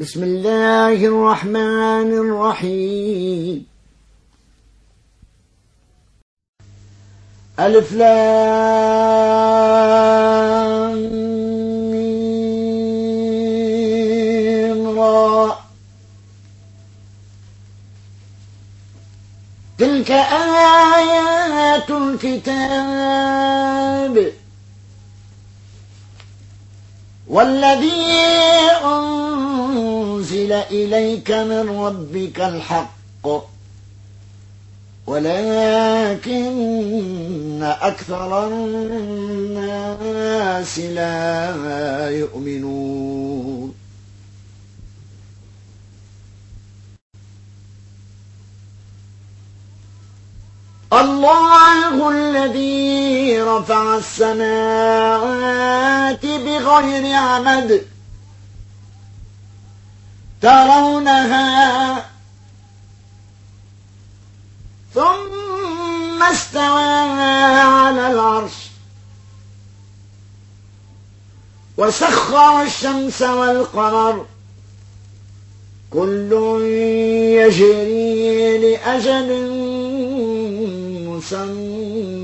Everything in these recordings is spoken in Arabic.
بسم الله الرحمن الرحيم. ألف لام را. تلك آيات الكتاب. والذي أنزل إليك من ربك الحق. ولكن أكثر الناس لا يؤمنون. الله الذي رفع السماوات بغير عمد ترونها. ثم استوى على العرش. وسخر الشمس والقمر. كل يجري لأجل مسمى.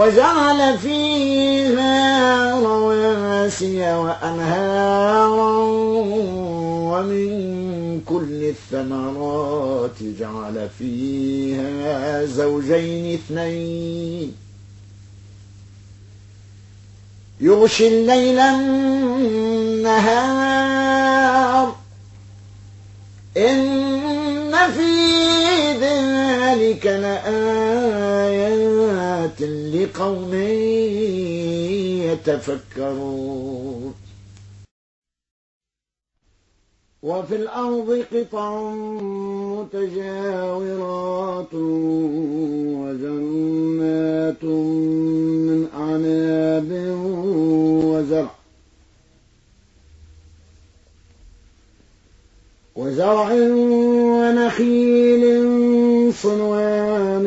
وجعل فيها رواسي وأنهارا ومن كل الثمرات جعل فيها زوجين اثنين. يغشي الليل النهار. إن في ذلك لآيات لقوم يتفكرون. وفي الأرض قطع متجاورات وجنات من أعناب وزرع. وزرع ونخيل صنوان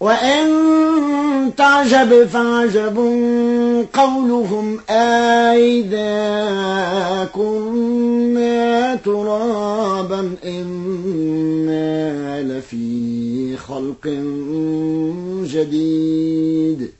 وإن تعجب فعجب قولهم أئذا كنا ترابا إنا لفي خلق جديد.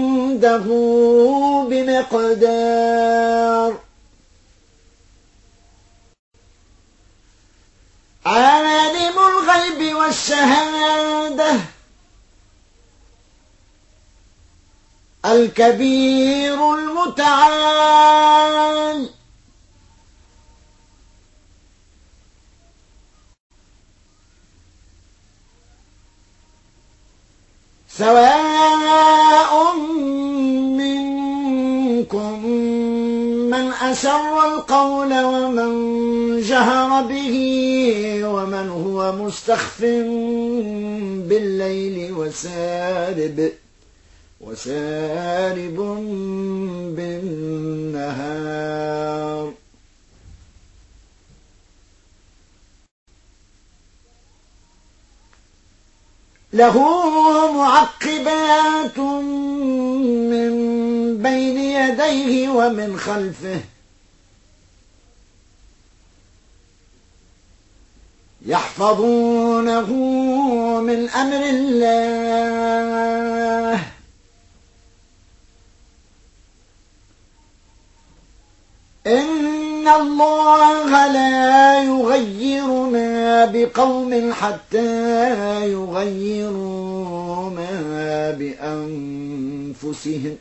بمقدار. عالم الغيب والشهادة. الكبير المتعال. سواء القول ومن جهر به ومن هو مستخف بالليل وسارب وسارب بالنهار. له معقبات من بين يديه ومن خلفه. يحفظونه من أمر الله. إن الله لا يغير ما بقوم حتى يغيروا ما بأنفسهم.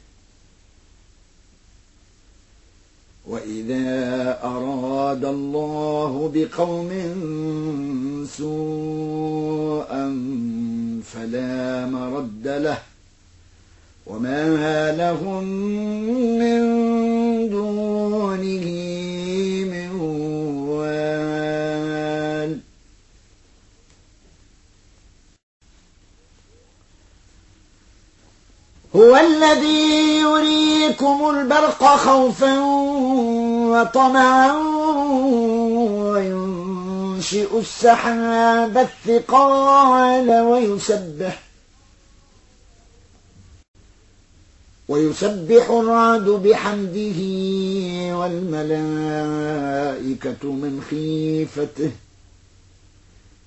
وإذا أراد الله بقوم سوءا فلا مرد له وما لهم من دونه من هو الذي يريكم البرق خوفا وطمعا وينشئ السحاب الثقال ويسبح ويسبح الرعد بحمده والملائكة من خيفته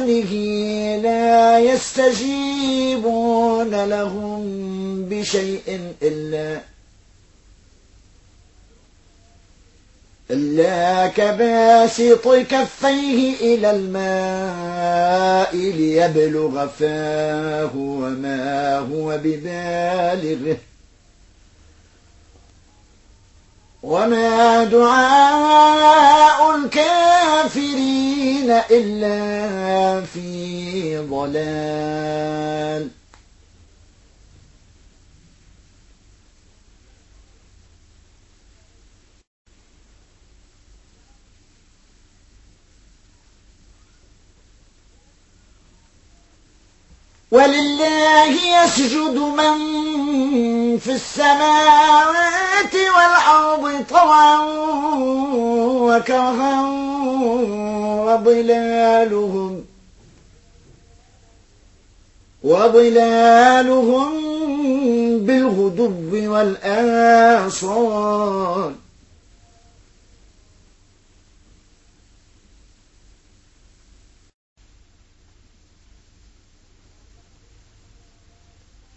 دونه لا يستجيبون لهم بشيء إلا إلا كباسط كفيه إلى الماء ليبلغ فاه وما هو ببالغه وما دعاء الكافرين إلا في ضلال ولله يسجد من في السماوات والأرض طوعا وكرها وظلالهم وظلالهم بالغدو والآصال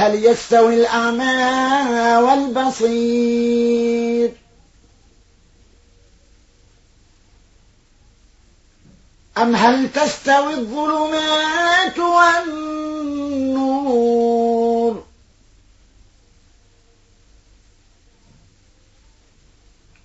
هل يستوي الأعمى والبصير؟ أم هل تستوي الظلمات والنور؟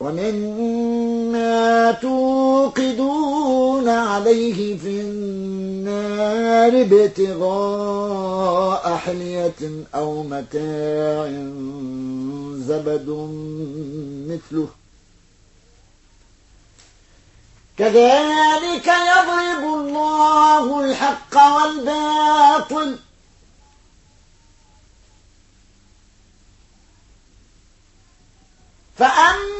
ومما توقدون عليه في النار ابتغاء حلية أو متاع زبد مثله. كذلك يضرب الله الحق والباطل. فأما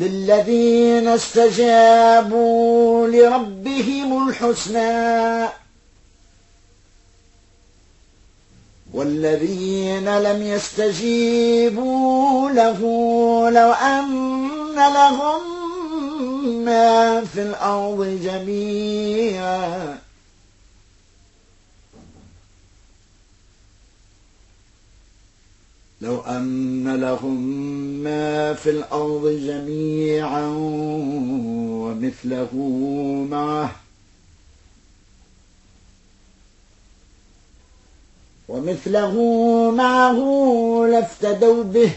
للذين استجابوا لربهم الحسنى والذين لم يستجيبوا له لو أن لهم ما في الأرض جميعا. لو أن لهم ما في الأرض جميعا ومثله معه ومثله معه لافتدوا به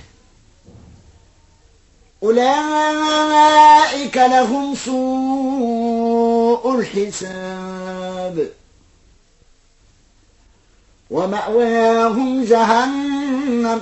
أولئك لهم سوء الحساب ومأواهم جهنم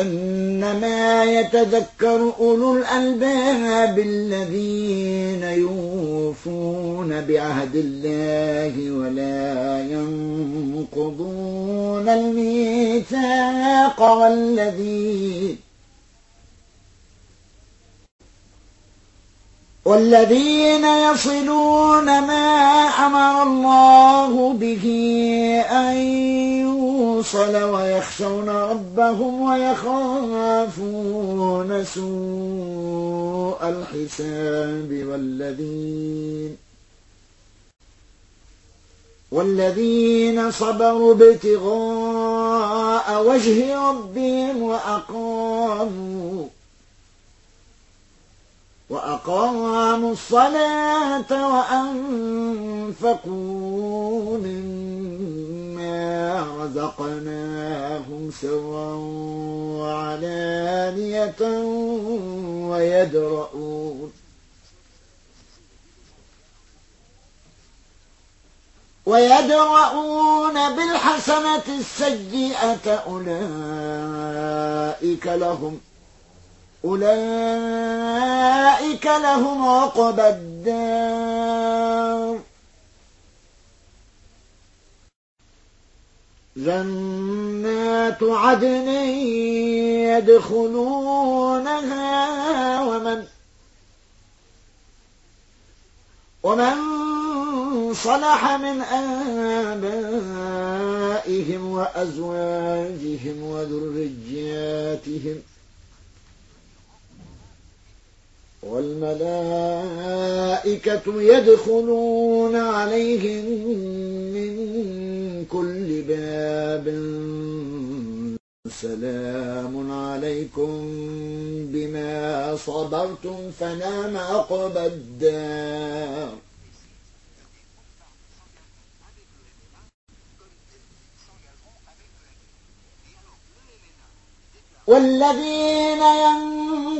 إنما يتذكر أولو الألباب الذين يوفون بعهد الله ولا ينقضون الميثاق والذين والذين يصلون ما أمر الله به أن يوصل ويخشون ربهم ويخافون سوء الحساب والذين والذين صبروا ابتغاء وجه ربهم وأقاموا وأقاموا الصلاة وأنفقوا رزقناهم سرا وعلانية ويدرؤون. ويدرؤون بالحسنة السيئة أولئك لهم أولئك لهم عقبى الدار. جنات عدن يدخلونها ومن ومن صلح من آبائهم وأزواجهم وذرياتهم والملائكة يدخلون عليهم من كل باب. سلام عليكم بما صبرتم فنام عقب الدار. والذين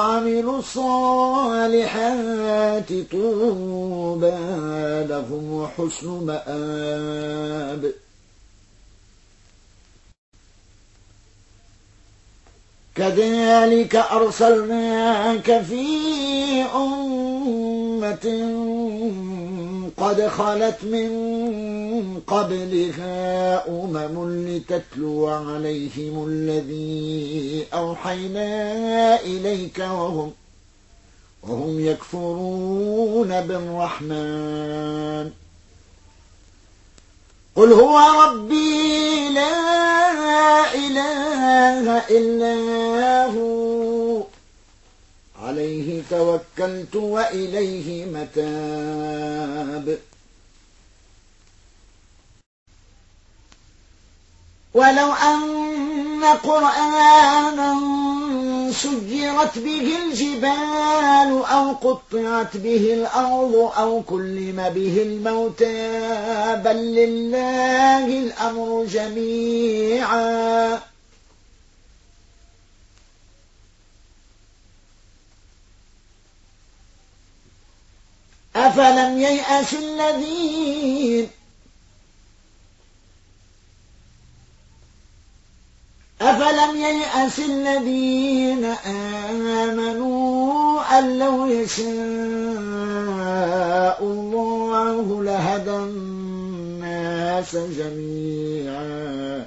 وعملوا الصالحات طوبى لهم وحسن مآب. كذلك أرسلناك في أمة قد خلت من قبلها أمم لتتلو عليهم الذي أوحينا إليك وهم وهم يكفرون بالرحمن. قل هو ربي لا إله إلا هو. عليه توكلت وإليه متاب. ولو أن قرآنا سجرت به الجبال أو قطعت به الأرض أو كلم به الموتى بل لله الأمر جميعا. أفلم ييأس الذين. أفلم ييأس الذين آمنوا أن لو يشاء الله لهدى الناس جميعا.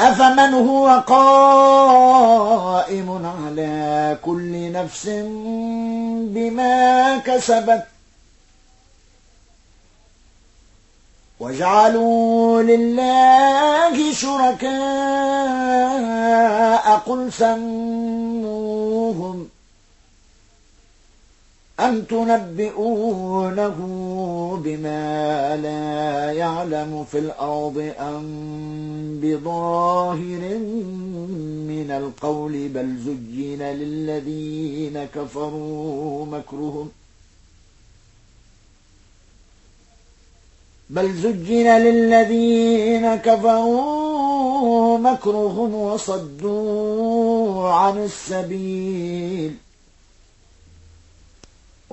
أفمن هو قائم على كل نفس بما كسبت؟ وجعلوا لله شركاء قل سموهم أم تنبئونه بما لا يعلم في الأرض أم بظاهر من القول بل زجين للذين كفروا مكرهم بل زجن للذين كفروا مكرهم وصدوا عن السبيل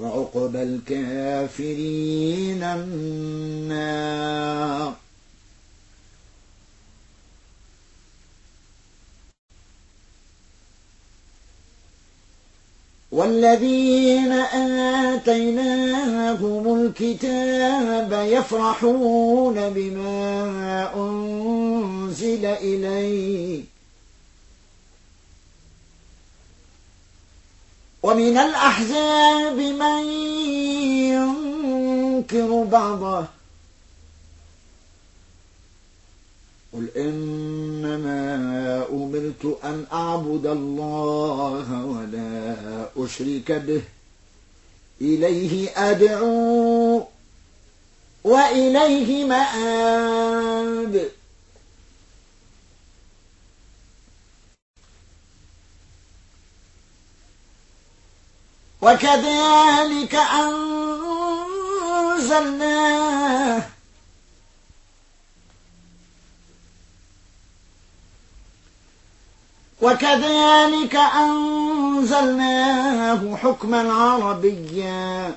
وعقبى الكافرين النار. والذين آتيناهم الكتاب يفرحون بما أنزل إليك. ومن الأحزاب من ينكر بعضه. قل إنما أمرت أن أعبد الله ولا أشرك به. إليه أدعو وإليه مآب. وكذلك أنزلناه وكذلك أنزلناه حكما عربيا.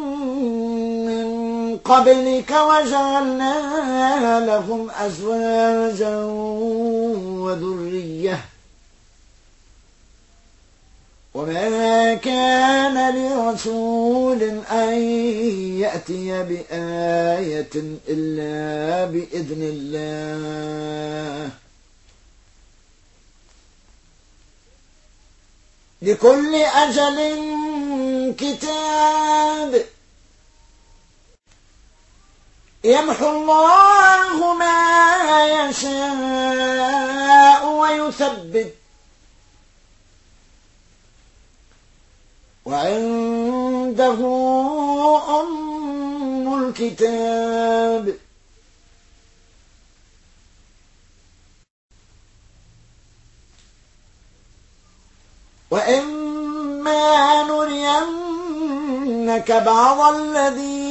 قبلك وجعلنا لهم أزواجا وذرية. وما كان لرسول أن يأتي بآية إلا بإذن الله. لكل أجل كتاب. يمحو الله ما يشاء ويثبت. وعنده أم الكتاب. وإما نرينك بعض الذين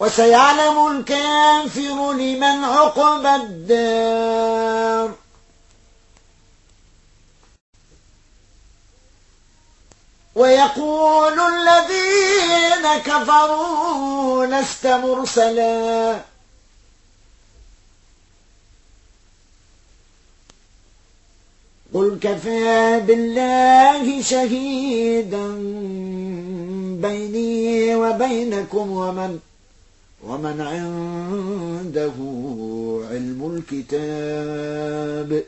وسيعلم الكافر لمن عقب الدار. ويقول الذين كفروا لست مرسلا. قل كفى بالله شهيدا بيني وبينكم ومن ومن عنده علم الكتاب